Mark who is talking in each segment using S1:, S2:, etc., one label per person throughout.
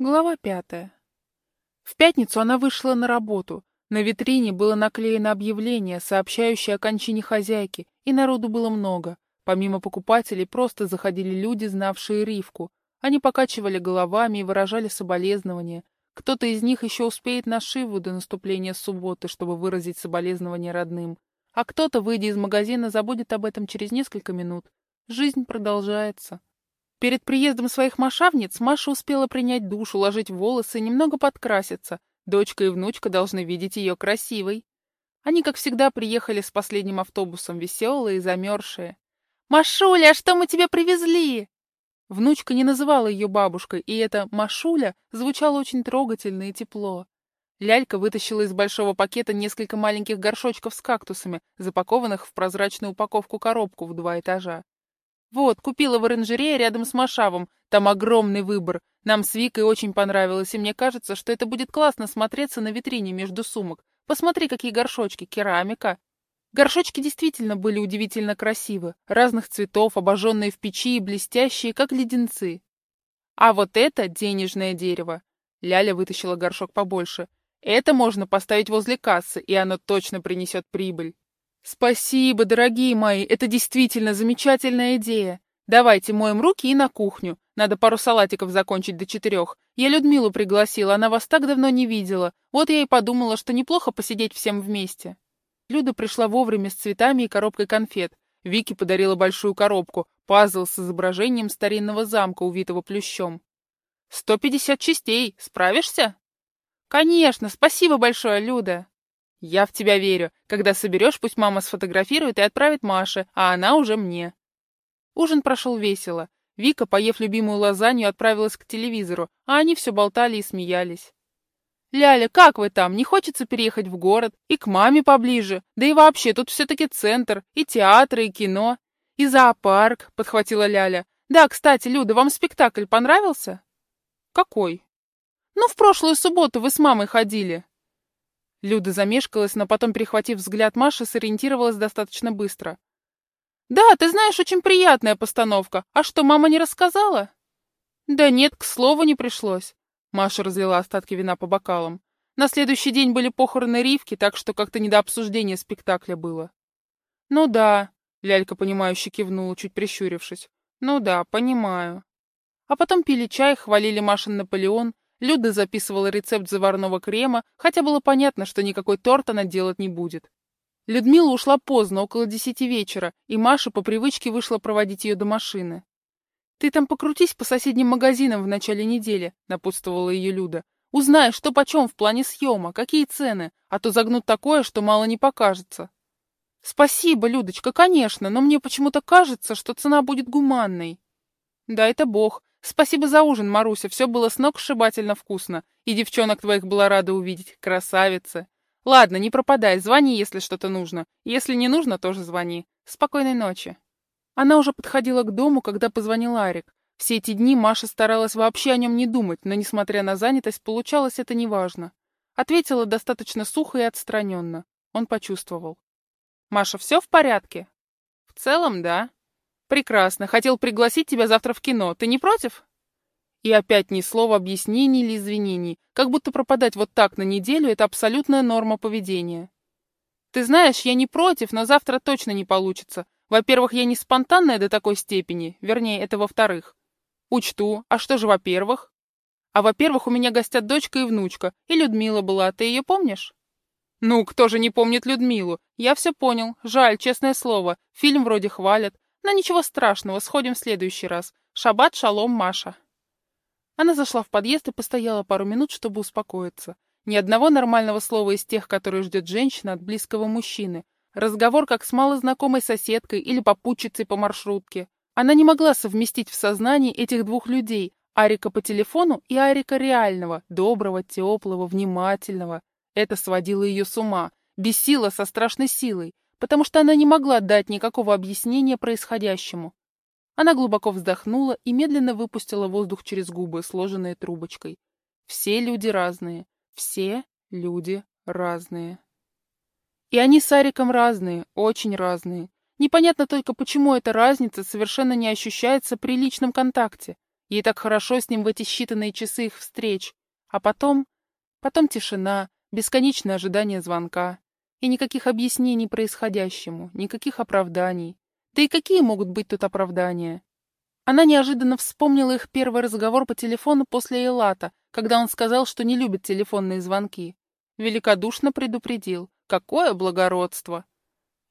S1: Глава пятая. В пятницу она вышла на работу. На витрине было наклеено объявление, сообщающее о кончине хозяйки, и народу было много. Помимо покупателей просто заходили люди, знавшие Ривку. Они покачивали головами и выражали соболезнования. Кто-то из них еще успеет на Шиву до наступления субботы, чтобы выразить соболезнования родным. А кто-то, выйдя из магазина, забудет об этом через несколько минут. Жизнь продолжается. Перед приездом своих мошавниц Маша успела принять душ, уложить волосы немного подкраситься. Дочка и внучка должны видеть ее красивой. Они, как всегда, приехали с последним автобусом, веселые и замерзшие. «Машуля, что мы тебе привезли?» Внучка не называла ее бабушкой, и это «Машуля» звучало очень трогательно и тепло. Лялька вытащила из большого пакета несколько маленьких горшочков с кактусами, запакованных в прозрачную упаковку коробку в два этажа. Вот, купила в оранжерее рядом с Машавом. Там огромный выбор. Нам с Викой очень понравилось, и мне кажется, что это будет классно смотреться на витрине между сумок. Посмотри, какие горшочки, керамика. Горшочки действительно были удивительно красивы, разных цветов, обожженные в печи и блестящие, как леденцы. А вот это денежное дерево. Ляля вытащила горшок побольше. Это можно поставить возле кассы, и оно точно принесет прибыль. «Спасибо, дорогие мои, это действительно замечательная идея. Давайте моем руки и на кухню. Надо пару салатиков закончить до четырех. Я Людмилу пригласила, она вас так давно не видела. Вот я и подумала, что неплохо посидеть всем вместе». Люда пришла вовремя с цветами и коробкой конфет. Вики подарила большую коробку, пазл с изображением старинного замка, увитого плющом. «Сто пятьдесят частей. Справишься?» «Конечно. Спасибо большое, Люда». «Я в тебя верю. Когда соберешь, пусть мама сфотографирует и отправит Маше, а она уже мне». Ужин прошел весело. Вика, поев любимую лазанью, отправилась к телевизору, а они все болтали и смеялись. «Ляля, как вы там? Не хочется переехать в город? И к маме поближе? Да и вообще, тут все-таки центр, и театры, и кино, и зоопарк», — подхватила Ляля. «Да, кстати, Люда, вам спектакль понравился?» «Какой?» «Ну, в прошлую субботу вы с мамой ходили». Люда замешкалась, но потом, перехватив взгляд Маши, сориентировалась достаточно быстро. «Да, ты знаешь, очень приятная постановка. А что, мама не рассказала?» «Да нет, к слову не пришлось». Маша разлила остатки вина по бокалам. На следующий день были похороны Ривки, так что как-то не до обсуждения спектакля было. «Ну да», — Лялька, понимающе кивнула, чуть прищурившись. «Ну да, понимаю». А потом пили чай, хвалили Машин Наполеон, Люда записывала рецепт заварного крема, хотя было понятно, что никакой торт она делать не будет. Людмила ушла поздно, около десяти вечера, и Маша по привычке вышла проводить ее до машины. «Ты там покрутись по соседним магазинам в начале недели», — напутствовала ее Люда. «Узнай, что почем в плане съема, какие цены, а то загнут такое, что мало не покажется». «Спасибо, Людочка, конечно, но мне почему-то кажется, что цена будет гуманной». «Да это бог. Спасибо за ужин, Маруся, все было с ног сшибательно вкусно. И девчонок твоих была рада увидеть, красавицы. Ладно, не пропадай, звони, если что-то нужно. Если не нужно, тоже звони. Спокойной ночи. Она уже подходила к дому, когда позвонил Арик. Все эти дни Маша старалась вообще о нем не думать, но, несмотря на занятость, получалось это неважно. Ответила достаточно сухо и отстраненно. Он почувствовал. «Маша, все в порядке?» «В целом, да», «Прекрасно. Хотел пригласить тебя завтра в кино. Ты не против?» И опять ни слова объяснений или извинений, как будто пропадать вот так на неделю — это абсолютная норма поведения. «Ты знаешь, я не против, но завтра точно не получится. Во-первых, я не спонтанная до такой степени, вернее, это во-вторых. Учту. А что же во-первых? А во-первых, у меня гостят дочка и внучка, и Людмила была, ты ее помнишь?» «Ну, кто же не помнит Людмилу? Я все понял. Жаль, честное слово. Фильм вроде хвалят. Но ничего страшного, сходим в следующий раз. Шаббат шалом, Маша. Она зашла в подъезд и постояла пару минут, чтобы успокоиться. Ни одного нормального слова из тех, которые ждет женщина от близкого мужчины. Разговор как с малознакомой соседкой или попутчицей по маршрутке. Она не могла совместить в сознании этих двух людей, Арика по телефону и Арика реального, доброго, теплого, внимательного. Это сводило ее с ума, бесило со страшной силой потому что она не могла дать никакого объяснения происходящему. Она глубоко вздохнула и медленно выпустила воздух через губы, сложенные трубочкой. Все люди разные. Все люди разные. И они с Ариком разные, очень разные. Непонятно только, почему эта разница совершенно не ощущается при личном контакте. Ей так хорошо с ним в эти считанные часы их встреч. А потом... Потом тишина, бесконечное ожидание звонка. И никаких объяснений происходящему, никаких оправданий. Да и какие могут быть тут оправдания? Она неожиданно вспомнила их первый разговор по телефону после Элата, когда он сказал, что не любит телефонные звонки. Великодушно предупредил. Какое благородство!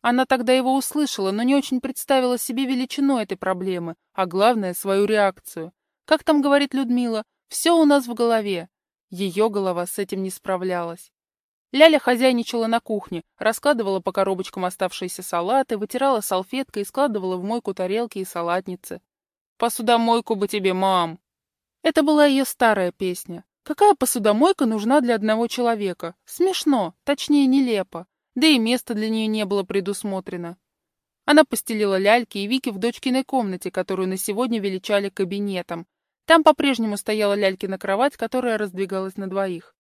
S1: Она тогда его услышала, но не очень представила себе величину этой проблемы, а главное — свою реакцию. Как там говорит Людмила, все у нас в голове. Ее голова с этим не справлялась. Ляля хозяйничала на кухне, раскладывала по коробочкам оставшиеся салаты, вытирала салфеткой и складывала в мойку тарелки и салатницы. «Посудомойку бы тебе, мам!» Это была ее старая песня. Какая посудомойка нужна для одного человека? Смешно, точнее нелепо. Да и места для нее не было предусмотрено. Она постелила ляльки и Вики в дочкиной комнате, которую на сегодня величали кабинетом. Там по-прежнему стояла лялькина кровать, которая раздвигалась на двоих.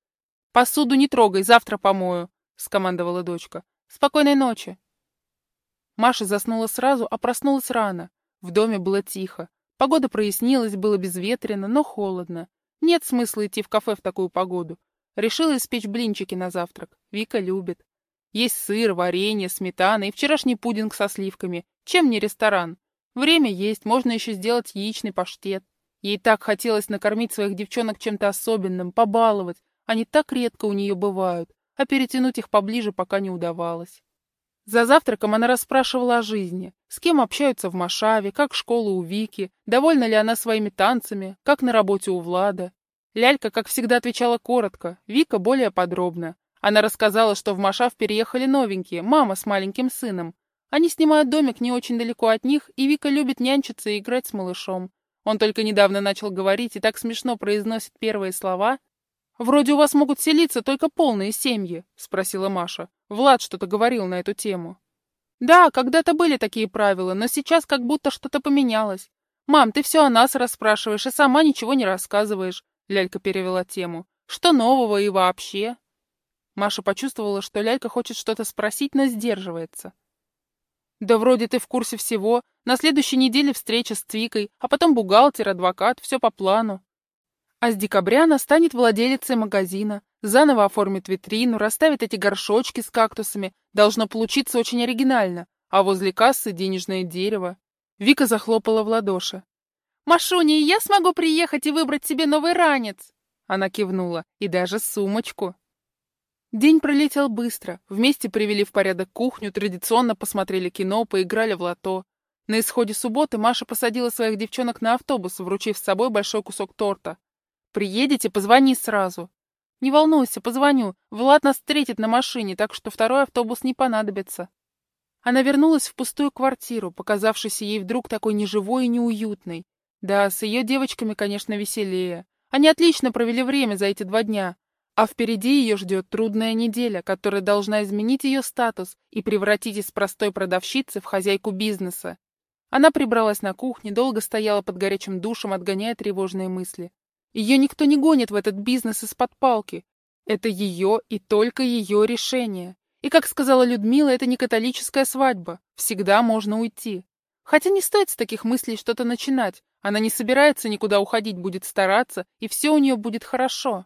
S1: «Посуду не трогай, завтра помою», — скомандовала дочка. «Спокойной ночи». Маша заснула сразу, а проснулась рано. В доме было тихо. Погода прояснилась, было безветренно, но холодно. Нет смысла идти в кафе в такую погоду. Решила испечь блинчики на завтрак. Вика любит. Есть сыр, варенье, сметана и вчерашний пудинг со сливками. Чем не ресторан? Время есть, можно еще сделать яичный паштет. Ей так хотелось накормить своих девчонок чем-то особенным, побаловать. Они так редко у нее бывают, а перетянуть их поближе пока не удавалось. За завтраком она расспрашивала о жизни, с кем общаются в Машаве, как школа у Вики, довольна ли она своими танцами, как на работе у Влада. Лялька, как всегда, отвечала коротко, Вика более подробно. Она рассказала, что в Машав переехали новенькие, мама с маленьким сыном. Они снимают домик не очень далеко от них, и Вика любит нянчиться и играть с малышом. Он только недавно начал говорить и так смешно произносит первые слова. «Вроде у вас могут селиться только полные семьи», — спросила Маша. Влад что-то говорил на эту тему. «Да, когда-то были такие правила, но сейчас как будто что-то поменялось. Мам, ты все о нас расспрашиваешь и сама ничего не рассказываешь», — Лялька перевела тему. «Что нового и вообще?» Маша почувствовала, что Лялька хочет что-то спросить, но сдерживается. «Да вроде ты в курсе всего. На следующей неделе встреча с Твикой, а потом бухгалтер, адвокат, все по плану. А с декабря она станет владелицей магазина, заново оформит витрину, расставит эти горшочки с кактусами. Должно получиться очень оригинально. А возле кассы денежное дерево. Вика захлопала в ладоши. «Машуня, я смогу приехать и выбрать себе новый ранец!» Она кивнула. «И даже сумочку!» День пролетел быстро. Вместе привели в порядок кухню, традиционно посмотрели кино, поиграли в лото. На исходе субботы Маша посадила своих девчонок на автобус, вручив с собой большой кусок торта. Приедете, позвони сразу. Не волнуйся, позвоню. Влад нас встретит на машине, так что второй автобус не понадобится. Она вернулась в пустую квартиру, показавшуюся ей вдруг такой неживой и неуютной. Да, с ее девочками, конечно, веселее. Они отлично провели время за эти два дня. А впереди ее ждет трудная неделя, которая должна изменить ее статус и превратить из простой продавщицы в хозяйку бизнеса. Она прибралась на кухне, долго стояла под горячим душем, отгоняя тревожные мысли. Ее никто не гонит в этот бизнес из-под палки. Это ее и только ее решение. И, как сказала Людмила, это не католическая свадьба. Всегда можно уйти. Хотя не стоит с таких мыслей что-то начинать. Она не собирается никуда уходить, будет стараться, и все у нее будет хорошо.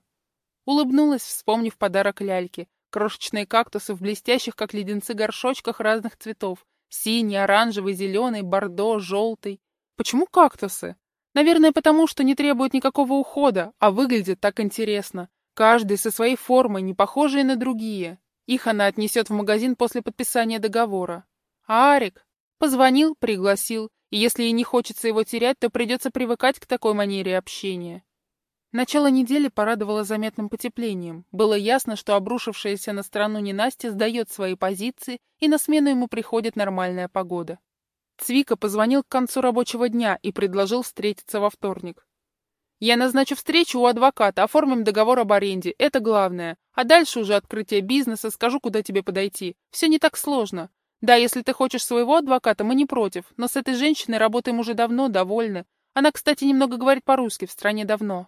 S1: Улыбнулась, вспомнив подарок ляльке. Крошечные кактусы в блестящих, как леденцы, горшочках разных цветов. Синий, оранжевый, зеленый, бордо, желтый. Почему кактусы? Наверное, потому что не требуют никакого ухода, а выглядят так интересно. Каждый со своей формой, не похожие на другие. Их она отнесет в магазин после подписания договора. А Арик позвонил, пригласил, и если ей не хочется его терять, то придется привыкать к такой манере общения. Начало недели порадовало заметным потеплением. Было ясно, что обрушившаяся на страну ненастье сдает свои позиции, и на смену ему приходит нормальная погода. Цвика позвонил к концу рабочего дня и предложил встретиться во вторник. «Я назначу встречу у адвоката, оформим договор об аренде, это главное. А дальше уже открытие бизнеса, скажу, куда тебе подойти. Все не так сложно. Да, если ты хочешь своего адвоката, мы не против, но с этой женщиной работаем уже давно, довольны. Она, кстати, немного говорит по-русски, в стране давно».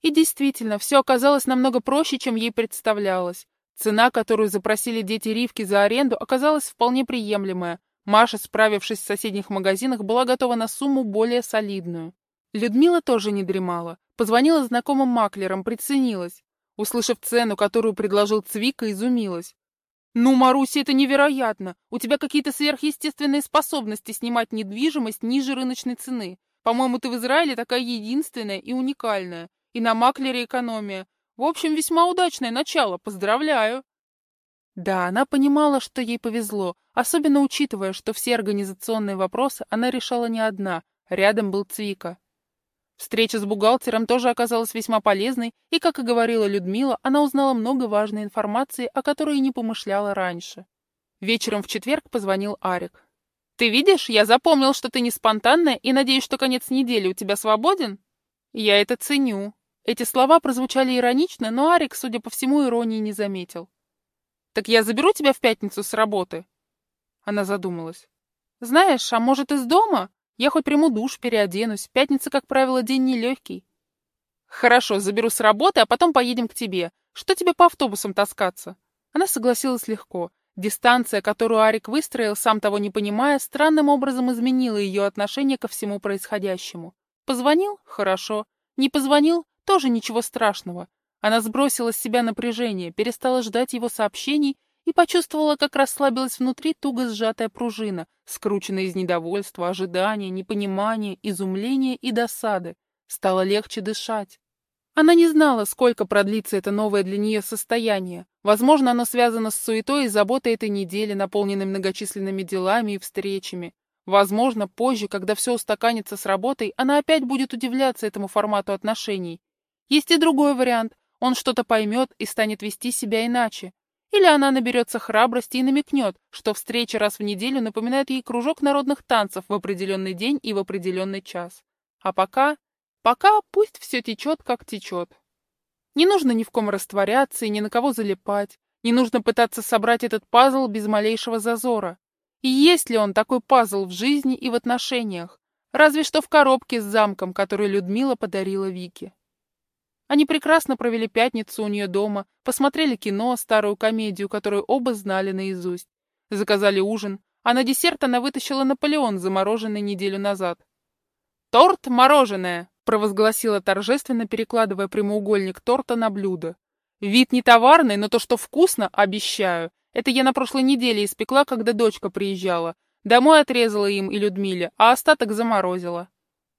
S1: И действительно, все оказалось намного проще, чем ей представлялось. Цена, которую запросили дети Ривки за аренду, оказалась вполне приемлемая, Маша, справившись в соседних магазинах, была готова на сумму более солидную. Людмила тоже не дремала. Позвонила знакомым маклерам, приценилась. Услышав цену, которую предложил Цвика, изумилась. «Ну, Маруся, это невероятно! У тебя какие-то сверхъестественные способности снимать недвижимость ниже рыночной цены. По-моему, ты в Израиле такая единственная и уникальная. И на маклере экономия. В общем, весьма удачное начало. Поздравляю!» Да, она понимала, что ей повезло, особенно учитывая, что все организационные вопросы она решала не одна. Рядом был Цвика. Встреча с бухгалтером тоже оказалась весьма полезной, и, как и говорила Людмила, она узнала много важной информации, о которой не помышляла раньше. Вечером в четверг позвонил Арик. «Ты видишь, я запомнил, что ты не спонтанная, и надеюсь, что конец недели у тебя свободен?» «Я это ценю». Эти слова прозвучали иронично, но Арик, судя по всему, иронии не заметил. «Так я заберу тебя в пятницу с работы?» Она задумалась. «Знаешь, а может, из дома? Я хоть приму душ, переоденусь. Пятница, как правило, день нелегкий. Хорошо, заберу с работы, а потом поедем к тебе. Что тебе по автобусам таскаться? Она согласилась легко. Дистанция, которую Арик выстроил, сам того не понимая, странным образом изменила ее отношение ко всему происходящему. Позвонил? Хорошо. Не позвонил? Тоже ничего страшного. Она сбросила с себя напряжение, перестала ждать его сообщений и почувствовала, как расслабилась внутри туго сжатая пружина, скрученная из недовольства, ожидания, непонимания, изумления и досады. Стало легче дышать. Она не знала, сколько продлится это новое для нее состояние. Возможно, оно связано с суетой и заботой этой недели, наполненной многочисленными делами и встречами. Возможно, позже, когда все устаканится с работой, она опять будет удивляться этому формату отношений. Есть и другой вариант. Он что-то поймет и станет вести себя иначе. Или она наберется храбрости и намекнет, что встреча раз в неделю напоминает ей кружок народных танцев в определенный день и в определенный час. А пока... Пока пусть все течет, как течет. Не нужно ни в ком растворяться и ни на кого залипать. Не нужно пытаться собрать этот пазл без малейшего зазора. И есть ли он такой пазл в жизни и в отношениях? Разве что в коробке с замком, которую Людмила подарила Вике. Они прекрасно провели пятницу у нее дома, посмотрели кино, старую комедию, которую оба знали наизусть. Заказали ужин, а на десерт она вытащила Наполеон, замороженный неделю назад. «Торт мороженое!» — провозгласила торжественно, перекладывая прямоугольник торта на блюдо. «Вид не товарный, но то, что вкусно, обещаю. Это я на прошлой неделе испекла, когда дочка приезжала. Домой отрезала им и Людмиле, а остаток заморозила».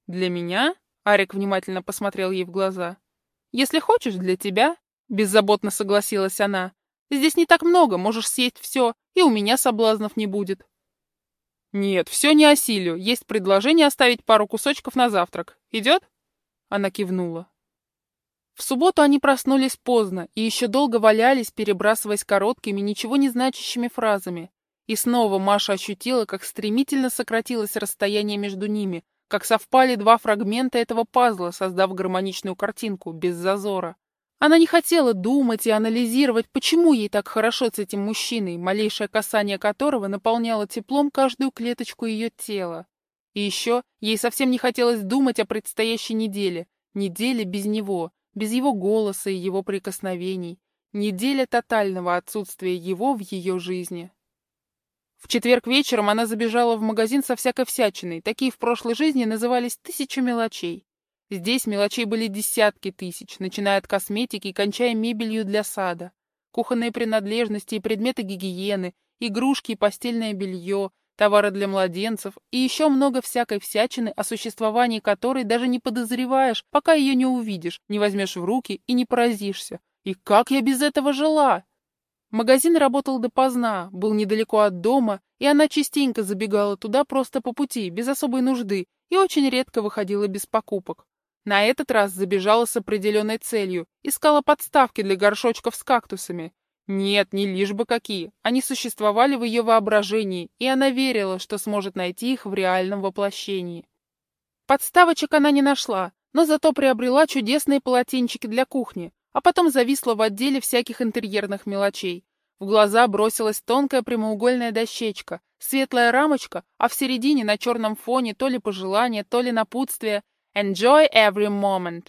S1: «Для меня?» — Арик внимательно посмотрел ей в глаза. «Если хочешь, для тебя», — беззаботно согласилась она. «Здесь не так много, можешь съесть все, и у меня соблазнов не будет». «Нет, все не осилю. Есть предложение оставить пару кусочков на завтрак. Идет?» Она кивнула. В субботу они проснулись поздно и еще долго валялись, перебрасываясь короткими, ничего не значащими фразами. И снова Маша ощутила, как стремительно сократилось расстояние между ними, как совпали два фрагмента этого пазла, создав гармоничную картинку, без зазора. Она не хотела думать и анализировать, почему ей так хорошо с этим мужчиной, малейшее касание которого наполняло теплом каждую клеточку ее тела. И еще ей совсем не хотелось думать о предстоящей неделе, неделе без него, без его голоса и его прикосновений, неделя тотального отсутствия его в ее жизни. В четверг вечером она забежала в магазин со всякой всячиной. Такие в прошлой жизни назывались «тысяча мелочей». Здесь мелочей были десятки тысяч, начиная от косметики и кончая мебелью для сада. Кухонные принадлежности и предметы гигиены, игрушки и постельное белье, товары для младенцев и еще много всякой всячины, о существовании которой даже не подозреваешь, пока ее не увидишь, не возьмешь в руки и не поразишься. И как я без этого жила? Магазин работал допоздна, был недалеко от дома, и она частенько забегала туда просто по пути, без особой нужды, и очень редко выходила без покупок. На этот раз забежала с определенной целью, искала подставки для горшочков с кактусами. Нет, не лишь бы какие, они существовали в ее воображении, и она верила, что сможет найти их в реальном воплощении. Подставочек она не нашла, но зато приобрела чудесные полотенчики для кухни, а потом зависла в отделе всяких интерьерных мелочей. В глаза бросилась тонкая прямоугольная дощечка, светлая рамочка, а в середине на черном фоне то ли пожелание, то ли напутствие «Enjoy every moment».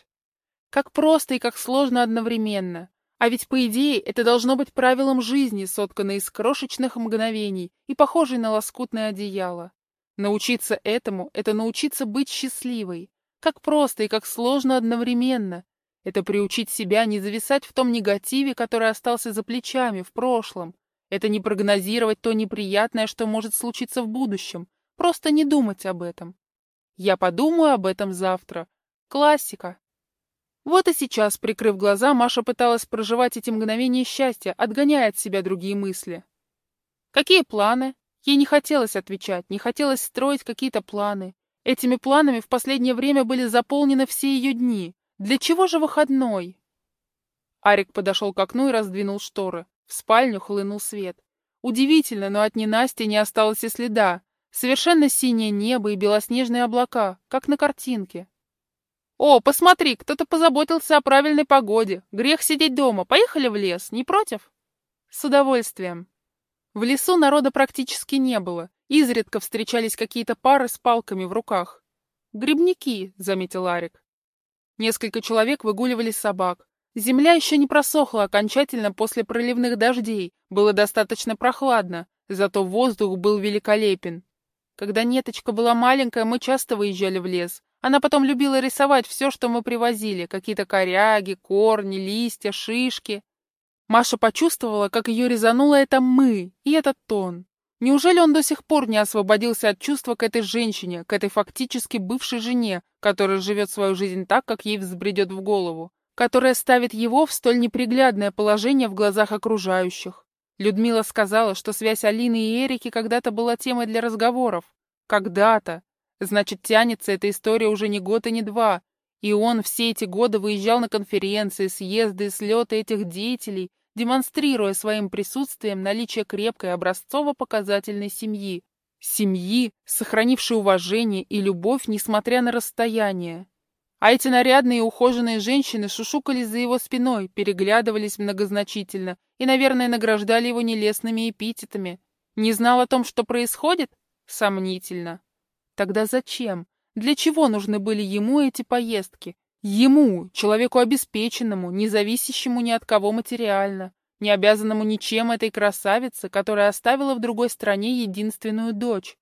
S1: Как просто и как сложно одновременно. А ведь, по идее, это должно быть правилом жизни, сотканной из крошечных мгновений и похожей на лоскутное одеяло. Научиться этому — это научиться быть счастливой. Как просто и как сложно одновременно. Это приучить себя не зависать в том негативе, который остался за плечами в прошлом. Это не прогнозировать то неприятное, что может случиться в будущем. Просто не думать об этом. Я подумаю об этом завтра. Классика. Вот и сейчас, прикрыв глаза, Маша пыталась проживать эти мгновения счастья, отгоняя от себя другие мысли. Какие планы? Ей не хотелось отвечать, не хотелось строить какие-то планы. Этими планами в последнее время были заполнены все ее дни. Для чего же выходной? Арик подошел к окну и раздвинул шторы. В спальню хлынул свет. Удивительно, но от ненасти не осталось и следа. Совершенно синее небо и белоснежные облака, как на картинке. «О, посмотри, кто-то позаботился о правильной погоде. Грех сидеть дома. Поехали в лес, не против?» «С удовольствием». В лесу народа практически не было. Изредка встречались какие-то пары с палками в руках. «Грибники», — заметил Арик. Несколько человек выгуливали собак. Земля еще не просохла окончательно после проливных дождей, было достаточно прохладно, зато воздух был великолепен. Когда Неточка была маленькая, мы часто выезжали в лес, она потом любила рисовать все, что мы привозили, какие-то коряги, корни, листья, шишки. Маша почувствовала, как ее резануло это «мы» и этот тон. Неужели он до сих пор не освободился от чувства к этой женщине, к этой фактически бывшей жене, которая живет свою жизнь так, как ей взбредет в голову, которая ставит его в столь неприглядное положение в глазах окружающих? Людмила сказала, что связь Алины и Эрики когда-то была темой для разговоров. Когда-то. Значит, тянется эта история уже не год и не два. И он все эти годы выезжал на конференции, съезды, слеты этих деятелей, демонстрируя своим присутствием наличие крепкой образцово-показательной семьи. Семьи, сохранившей уважение и любовь, несмотря на расстояние. А эти нарядные и ухоженные женщины шушукались за его спиной, переглядывались многозначительно и, наверное, награждали его нелестными эпитетами. Не знал о том, что происходит? Сомнительно. Тогда зачем? Для чего нужны были ему эти поездки? Ему, человеку обеспеченному, не зависящему ни от кого материально, не обязанному ничем этой красавице, которая оставила в другой стране единственную дочь.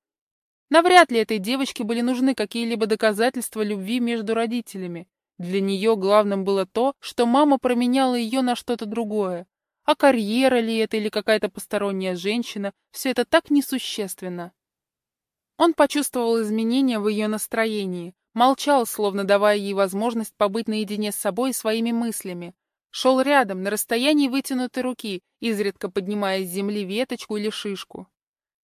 S1: Навряд ли этой девочке были нужны какие-либо доказательства любви между родителями. Для нее главным было то, что мама променяла ее на что-то другое. А карьера ли это или какая-то посторонняя женщина, все это так несущественно. Он почувствовал изменения в ее настроении, молчал, словно давая ей возможность побыть наедине с собой и своими мыслями. Шел рядом, на расстоянии вытянутой руки, изредка поднимая с земли веточку или шишку.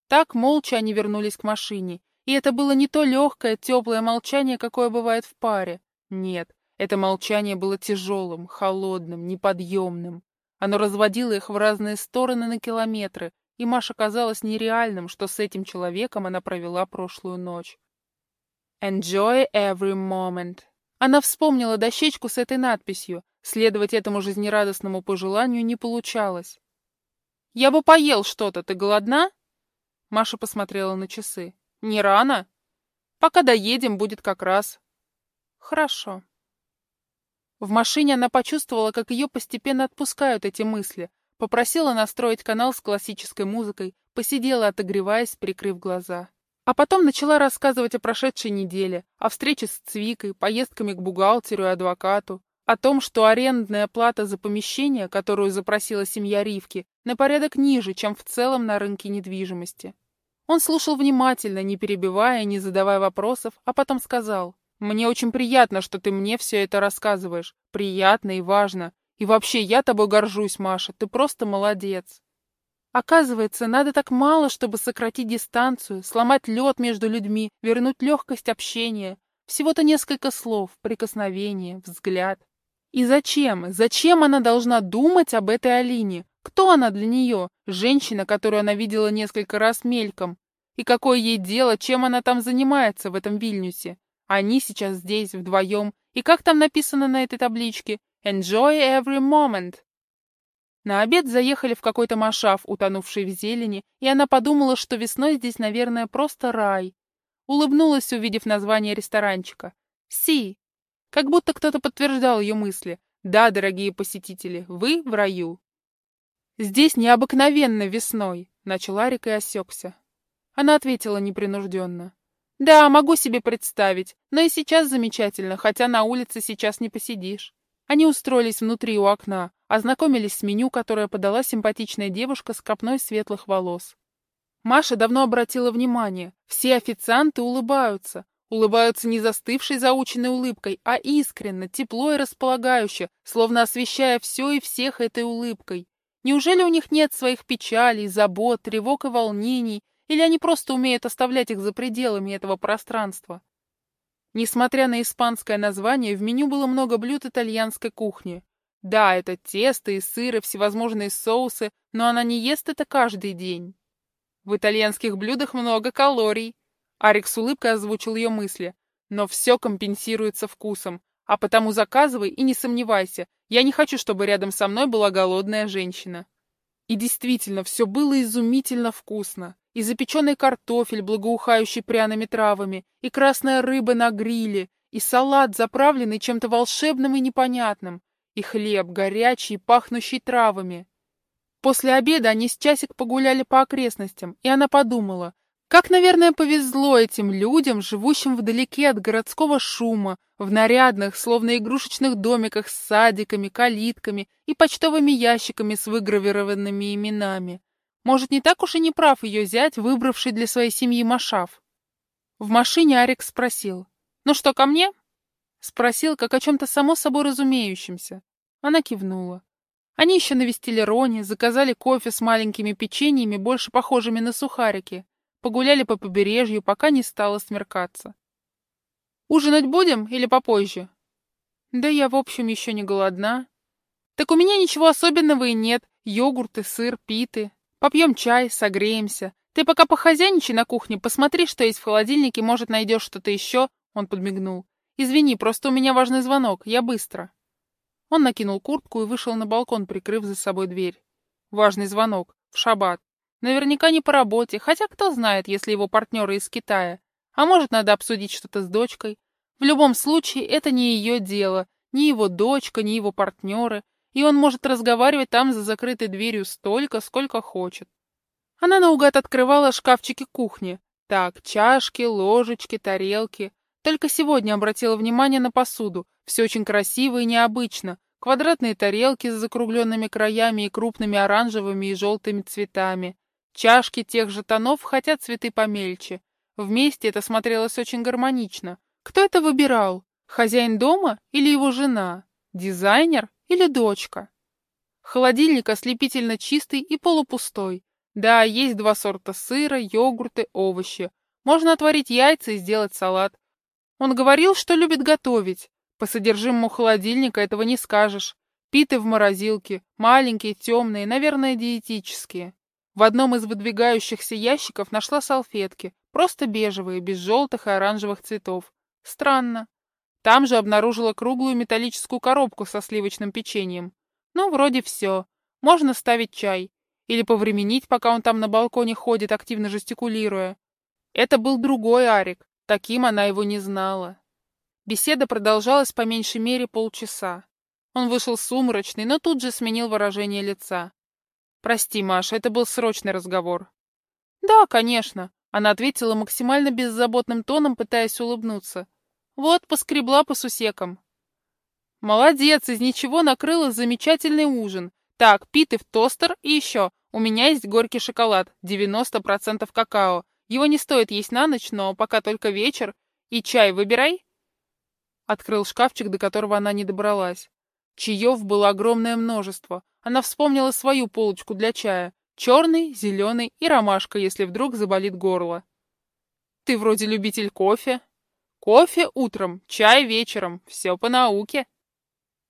S1: Так молча они вернулись к машине, и это было не то легкое, теплое молчание, какое бывает в паре. Нет, это молчание было тяжелым, холодным, неподъемным. Оно разводило их в разные стороны на километры, и Маша казалось нереальным, что с этим человеком она провела прошлую ночь. «Enjoy every moment». Она вспомнила дощечку с этой надписью. Следовать этому жизнерадостному пожеланию не получалось. «Я бы поел что-то. Ты голодна?» Маша посмотрела на часы. «Не рано? Пока доедем, будет как раз». «Хорошо». В машине она почувствовала, как ее постепенно отпускают эти мысли, Попросила настроить канал с классической музыкой, посидела, отогреваясь, прикрыв глаза. А потом начала рассказывать о прошедшей неделе, о встрече с Цвикой, поездками к бухгалтеру и адвокату, о том, что арендная плата за помещение, которую запросила семья Ривки, на порядок ниже, чем в целом на рынке недвижимости. Он слушал внимательно, не перебивая, не задавая вопросов, а потом сказал, «Мне очень приятно, что ты мне все это рассказываешь. Приятно и важно. И вообще, я тобой горжусь, Маша, ты просто молодец. Оказывается, надо так мало, чтобы сократить дистанцию, сломать лед между людьми, вернуть легкость общения. Всего-то несколько слов, прикосновение, взгляд. И зачем? Зачем она должна думать об этой Алине? Кто она для нее? Женщина, которую она видела несколько раз мельком. И какое ей дело, чем она там занимается в этом Вильнюсе? Они сейчас здесь, вдвоем. И как там написано на этой табличке? Enjoy every moment. На обед заехали в какой-то машав, утонувший в зелени, и она подумала, что весной здесь, наверное, просто рай. Улыбнулась, увидев название ресторанчика. «Си». Как будто кто-то подтверждал ее мысли. «Да, дорогие посетители, вы в раю». «Здесь необыкновенно весной», — начал Арик и осекся. Она ответила непринужденно. Да, могу себе представить, но и сейчас замечательно, хотя на улице сейчас не посидишь. Они устроились внутри у окна, ознакомились с меню, которое подала симпатичная девушка с копной светлых волос. Маша давно обратила внимание, все официанты улыбаются. Улыбаются не застывшей заученной улыбкой, а искренно, тепло и располагающе, словно освещая все и всех этой улыбкой. Неужели у них нет своих печалей, забот, тревог и волнений, или они просто умеют оставлять их за пределами этого пространства? Несмотря на испанское название, в меню было много блюд итальянской кухни. Да, это тесто и сыр и всевозможные соусы, но она не ест это каждый день. В итальянских блюдах много калорий. Арик с улыбкой озвучил ее мысли. Но все компенсируется вкусом. А потому заказывай и не сомневайся. Я не хочу, чтобы рядом со мной была голодная женщина. И действительно, все было изумительно вкусно. И запеченный картофель, благоухающий пряными травами, и красная рыба на гриле, и салат, заправленный чем-то волшебным и непонятным, и хлеб, горячий пахнущий травами. После обеда они с часик погуляли по окрестностям, и она подумала, как, наверное, повезло этим людям, живущим вдалеке от городского шума, в нарядных, словно игрушечных домиках с садиками, калитками и почтовыми ящиками с выгравированными именами. Может, не так уж и не прав ее зять, выбравший для своей семьи Машав. В машине Арик спросил. «Ну что, ко мне?» Спросил, как о чем-то само собой разумеющемся. Она кивнула. Они еще навестили Рони, заказали кофе с маленькими печеньями, больше похожими на сухарики. Погуляли по побережью, пока не стало смеркаться. «Ужинать будем или попозже?» «Да я, в общем, еще не голодна». «Так у меня ничего особенного и нет. Йогурты, сыр, питы. Попьем чай, согреемся. Ты пока похозяйничай на кухне, посмотри, что есть в холодильнике, может, найдешь что-то еще?» Он подмигнул. «Извини, просто у меня важный звонок, я быстро». Он накинул куртку и вышел на балкон, прикрыв за собой дверь. Важный звонок. В шаббат. Наверняка не по работе, хотя кто знает, если его партнеры из Китая. А может, надо обсудить что-то с дочкой. В любом случае, это не ее дело, ни его дочка, ни его партнеры, и он может разговаривать там за закрытой дверью столько, сколько хочет. Она наугад открывала шкафчики кухни. Так, чашки, ложечки, тарелки. Только сегодня обратила внимание на посуду. Все очень красиво и необычно. Квадратные тарелки с закругленными краями и крупными оранжевыми и желтыми цветами. Чашки тех же тонов, хотя цветы помельче. Вместе это смотрелось очень гармонично. Кто это выбирал? Хозяин дома или его жена? Дизайнер или дочка? Холодильник ослепительно чистый и полупустой. Да, есть два сорта сыра, йогурты, овощи. Можно отварить яйца и сделать салат. Он говорил, что любит готовить. По содержимому холодильника этого не скажешь. Питы в морозилке, маленькие, темные, наверное, диетические. В одном из выдвигающихся ящиков нашла салфетки, просто бежевые, без желтых и оранжевых цветов. Странно. Там же обнаружила круглую металлическую коробку со сливочным печеньем. Ну, вроде все. Можно ставить чай. Или повременить, пока он там на балконе ходит, активно жестикулируя. Это был другой Арик. Таким она его не знала. Беседа продолжалась по меньшей мере полчаса. Он вышел сумрачный, но тут же сменил выражение лица. «Прости, Маша, это был срочный разговор». «Да, конечно», — она ответила максимально беззаботным тоном, пытаясь улыбнуться. «Вот, поскребла по сусекам». «Молодец, из ничего накрыла замечательный ужин. Так, питы в тостер и еще. У меня есть горький шоколад, 90% какао. Его не стоит есть на ночь, но пока только вечер. И чай выбирай. Открыл шкафчик, до которого она не добралась. Чаев было огромное множество. Она вспомнила свою полочку для чая. Черный, зеленый и ромашка, если вдруг заболит горло. Ты вроде любитель кофе. Кофе утром, чай вечером. Все по науке.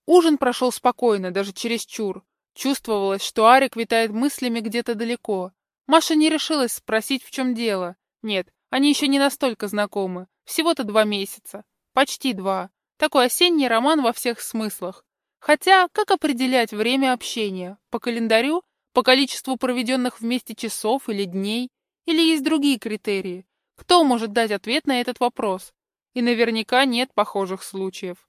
S1: Ужин прошел спокойно, даже чересчур. Чувствовалось, что Арик витает мыслями где-то далеко. Маша не решилась спросить, в чем дело. Нет, они еще не настолько знакомы. Всего-то два месяца. Почти два. Такой осенний роман во всех смыслах. Хотя, как определять время общения? По календарю? По количеству проведенных вместе часов или дней? Или есть другие критерии? Кто может дать ответ на этот вопрос? И наверняка нет похожих случаев.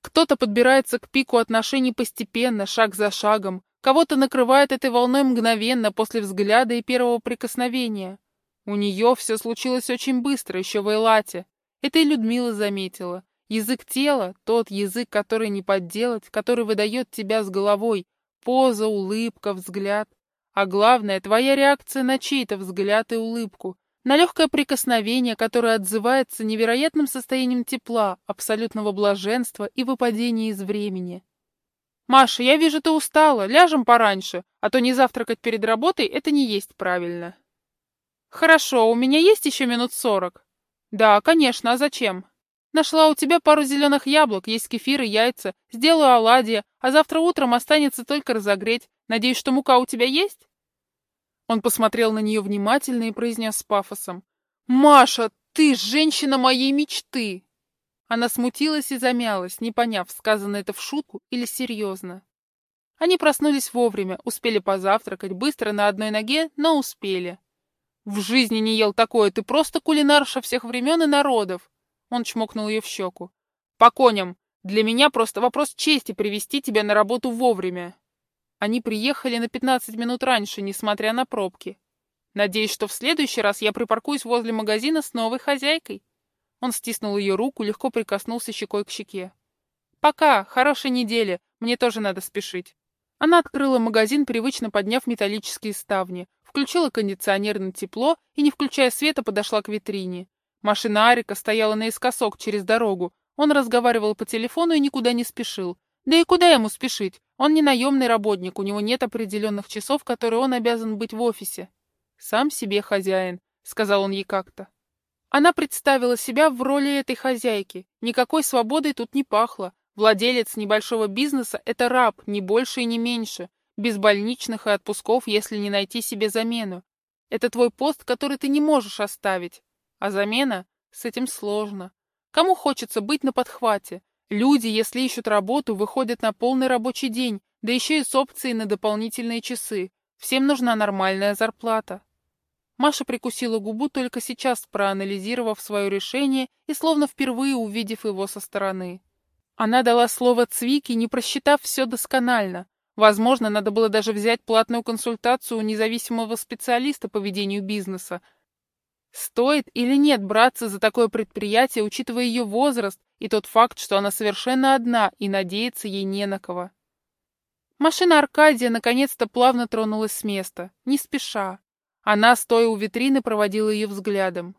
S1: Кто-то подбирается к пику отношений постепенно, шаг за шагом, Кого-то накрывает этой волной мгновенно после взгляда и первого прикосновения. У нее все случилось очень быстро, еще в Эйлате. Это и Людмила заметила. Язык тела — тот язык, который не подделать, который выдает тебя с головой. Поза, улыбка, взгляд. А главное, твоя реакция на чей-то взгляд и улыбку. На легкое прикосновение, которое отзывается невероятным состоянием тепла, абсолютного блаженства и выпадения из времени. «Маша, я вижу, ты устала. Ляжем пораньше, а то не завтракать перед работой — это не есть правильно». «Хорошо, у меня есть еще минут сорок?» «Да, конечно, а зачем?» «Нашла у тебя пару зеленых яблок, есть кефир и яйца. Сделаю оладьи, а завтра утром останется только разогреть. Надеюсь, что мука у тебя есть?» Он посмотрел на нее внимательно и произнес с пафосом. «Маша, ты женщина моей мечты!» Она смутилась и замялась, не поняв, сказано это в шутку или серьезно. Они проснулись вовремя, успели позавтракать, быстро на одной ноге, но успели. «В жизни не ел такое, ты просто кулинарша всех времен и народов!» Он чмокнул ее в щеку. «По коням! Для меня просто вопрос чести привести тебя на работу вовремя!» Они приехали на 15 минут раньше, несмотря на пробки. Надеюсь, что в следующий раз я припаркуюсь возле магазина с новой хозяйкой. Он стиснул ее руку, легко прикоснулся щекой к щеке. «Пока, хорошей недели, мне тоже надо спешить». Она открыла магазин, привычно подняв металлические ставни, включила кондиционер на тепло и, не включая света, подошла к витрине. Машина Арика стояла наискосок через дорогу. Он разговаривал по телефону и никуда не спешил. Да и куда ему спешить? Он не наемный работник, у него нет определенных часов, которые он обязан быть в офисе. «Сам себе хозяин», — сказал он ей как-то. Она представила себя в роли этой хозяйки. Никакой свободой тут не пахло. Владелец небольшого бизнеса — это раб, не больше и не меньше без больничных и отпусков, если не найти себе замену. Это твой пост, который ты не можешь оставить. А замена? С этим сложно. Кому хочется быть на подхвате? Люди, если ищут работу, выходят на полный рабочий день, да еще и с опцией на дополнительные часы. Всем нужна нормальная зарплата. Маша прикусила губу только сейчас, проанализировав свое решение и словно впервые увидев его со стороны. Она дала слово Цвике, не просчитав все досконально. Возможно, надо было даже взять платную консультацию у независимого специалиста по ведению бизнеса. Стоит или нет браться за такое предприятие, учитывая ее возраст и тот факт, что она совершенно одна и надеяться ей не на кого. Машина Аркадия наконец-то плавно тронулась с места, не спеша. Она, стоя у витрины, проводила ее взглядом.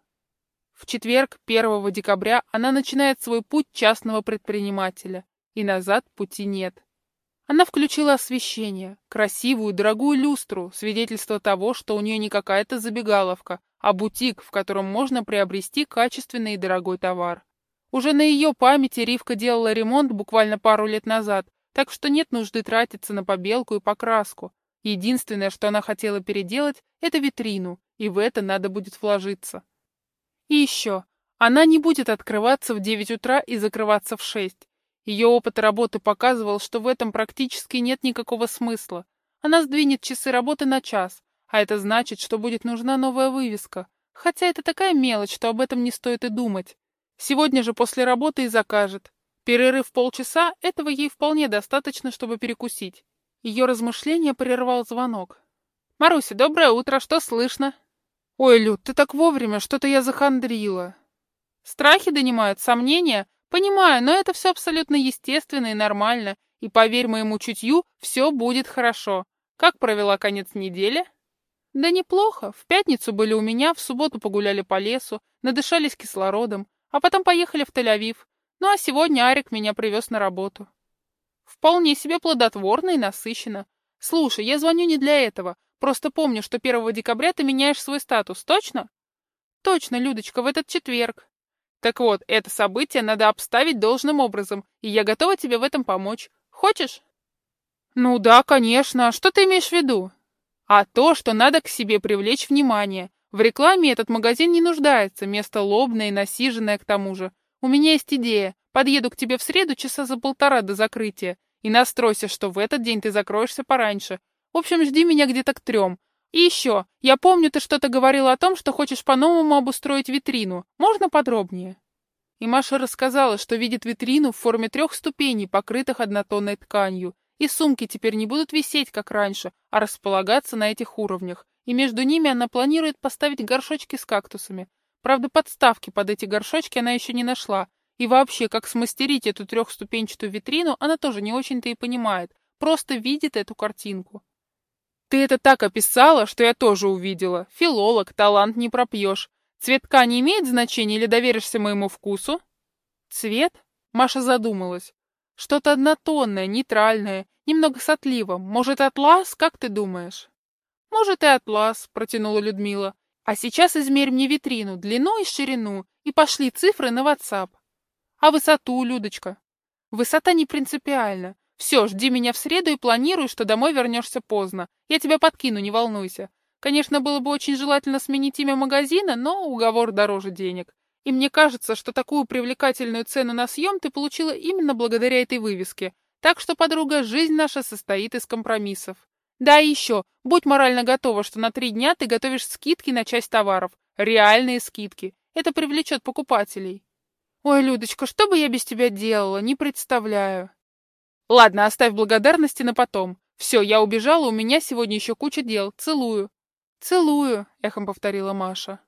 S1: В четверг, 1 декабря, она начинает свой путь частного предпринимателя, и назад пути нет. Она включила освещение, красивую, дорогую люстру, свидетельство того, что у нее не какая-то забегаловка, а бутик, в котором можно приобрести качественный и дорогой товар. Уже на ее памяти Ривка делала ремонт буквально пару лет назад, так что нет нужды тратиться на побелку и покраску. Единственное, что она хотела переделать, это витрину, и в это надо будет вложиться. И еще, она не будет открываться в 9 утра и закрываться в 6. Ее опыт работы показывал, что в этом практически нет никакого смысла. Она сдвинет часы работы на час, а это значит, что будет нужна новая вывеска. Хотя это такая мелочь, что об этом не стоит и думать. Сегодня же после работы и закажет. Перерыв полчаса, этого ей вполне достаточно, чтобы перекусить. Ее размышления прервал звонок. «Маруся, доброе утро, что слышно?» «Ой, Люд, ты так вовремя, что-то я захандрила». «Страхи донимают, сомнения? Понимаю, но это все абсолютно естественно и нормально, и поверь моему чутью, все будет хорошо. Как провела конец недели? Да неплохо. В пятницу были у меня, в субботу погуляли по лесу, надышались кислородом, а потом поехали в Тель-Авив. Ну а сегодня Арик меня привез на работу. Вполне себе плодотворно и насыщенно. Слушай, я звоню не для этого. Просто помню, что 1 декабря ты меняешь свой статус, точно? Точно, Людочка, в этот четверг. Так вот, это событие надо обставить должным образом, и я готова тебе в этом помочь. Хочешь? Ну да, конечно. Что ты имеешь в виду? А то, что надо к себе привлечь внимание. В рекламе этот магазин не нуждается, место лобное и насиженное к тому же. У меня есть идея. Подъеду к тебе в среду часа за полтора до закрытия. И настройся, что в этот день ты закроешься пораньше. В общем, жди меня где-то к трем. И еще, я помню, ты что-то говорила о том, что хочешь по-новому обустроить витрину. Можно подробнее?» И Маша рассказала, что видит витрину в форме трех ступеней, покрытых однотонной тканью. И сумки теперь не будут висеть, как раньше, а располагаться на этих уровнях. и между ними она планирует поставить горшочки с кактусами. Правда, подставки под эти горшочки она еще не нашла, и вообще, как смастерить эту трехступенчатую витрину, она тоже не очень-то и понимает, просто видит эту картинку. Ты это так описала, что я тоже увидела. Филолог, талант не пропьешь. Цвет ткани имеет значение или доверишься моему вкусу? Цвет? Маша задумалась. Что-то однотонное, нейтральное, немного с отливом. Может, атлас, как ты думаешь? Может, и атлас, протянула Людмила. А сейчас измерь мне витрину, длину и ширину, и пошли цифры на WhatsApp. А высоту, Людочка? Высота не принципиальна. Все, жди меня в среду и планируй, что домой вернешься поздно. Я тебя подкину, не волнуйся. Конечно, было бы очень желательно сменить имя магазина, но уговор дороже денег. И мне кажется, что такую привлекательную цену на съем ты получила именно благодаря этой вывеске. Так что, подруга, жизнь наша состоит из компромиссов. Да и еще, будь морально готова, что на три дня ты готовишь скидки на часть товаров. Реальные скидки. Это привлечет покупателей. «Ой, Людочка, что бы я без тебя делала, не представляю». «Ладно, оставь благодарности на потом. Все, я убежала, у меня сегодня еще куча дел. Целую». «Целую», — эхом повторила Маша.